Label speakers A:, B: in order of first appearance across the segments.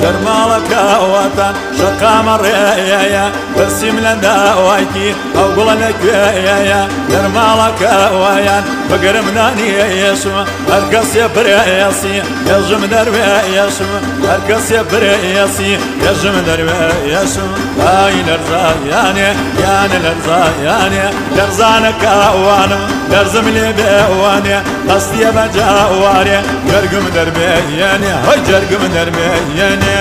A: Karmala Kawatan, ڕقامەڕێەیە بەسیم لە داوایکی ئەو گوڵە لەگوێەیە دەرماڵەکە وایان بەگەرم نانی ئێشم هەرگەسێ برێسی ێژم دەروێ ئێشم هەرگەسێ برێسی ێژم دەروێ ئێشم ئای لەرزایانێ یانە لەرزایانێ دەرزانەکە ئەوانم دەرزم لێ بێوانێ هەستیە بەجاوارێ گەرگم دەربێ یانێ هەی جەرگم دەربێ یانێ.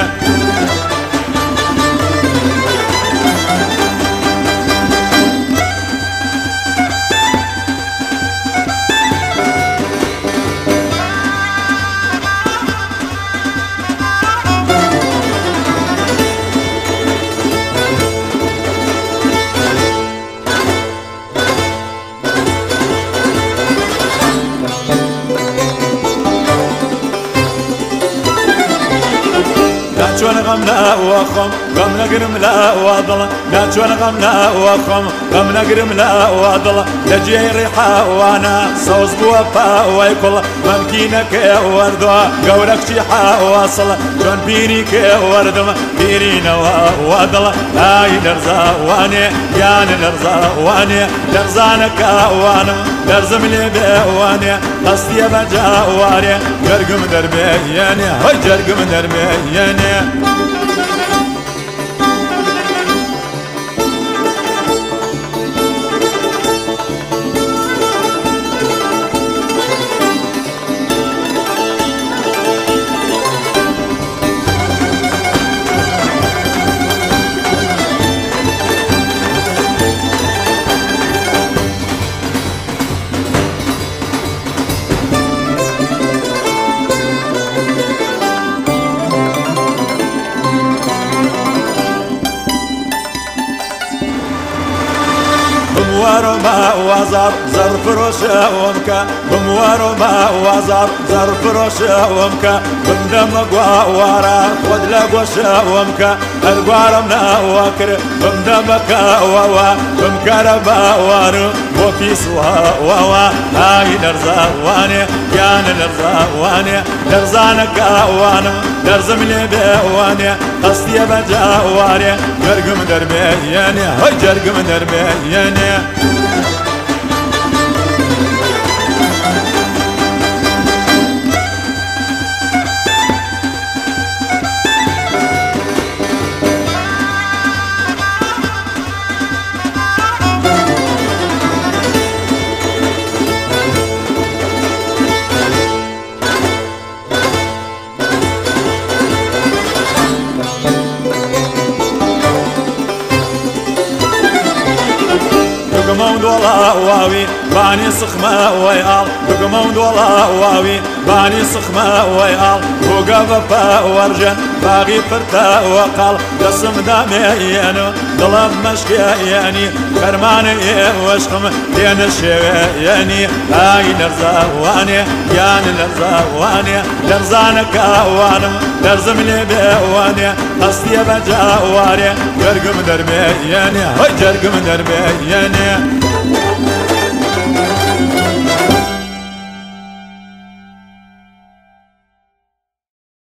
A: غم لا وخم غم نقرم لا واضلة لا تشون غم لا وخم غم نقرم لا واضلة لجي ريحة وانا صوص بوفا ويكل ممكينك وردوا قولك شيحة واصلة جون بيريك وردم بيرينا واضلة هاي نرزا واني يا نرزا واني نرزانك وانا Derzim li bevane Hastiye beca vare Gergüm
B: der beyene Hay gergüm der beyene
A: بموارما وزر زر فروش ومكا بموارما وزر زر فروش ومكا بندم قوا خد لقوش ومكا القوارمنا وكر بمدمكا ووا بمكربا وارو بۆ پیسواوەوە ناوی دەرزاوانێ یانە دەرزاوانێ دەرزانەکەوانم دەرزم لێ بێوانێ قستیە بەجاوارێ جەرگم دەرمێ یەنێ هەی جەرگم دەرمێ یەنێ. دۆڵا واوی بانی سخمە وی ئاڵ بگمە دۆڵا واوی بانی سخمە وی ئاڵ بۆگە بەپە وەرژە باغی پرتە وەقاڵ دەسمدامێیەن و دڵم مەشکیانی فەرمانە ئێوەشقم لێنە شێوێ یعنی ئای نەرزاوانێ یان لەرزاوانێ دەرزانەکەوانم دەرزم لێ بێوانێ هەستیە بەجاوارێ جەرگم دەربێ یەنێ هەی جەرگم دەربێ یەنێ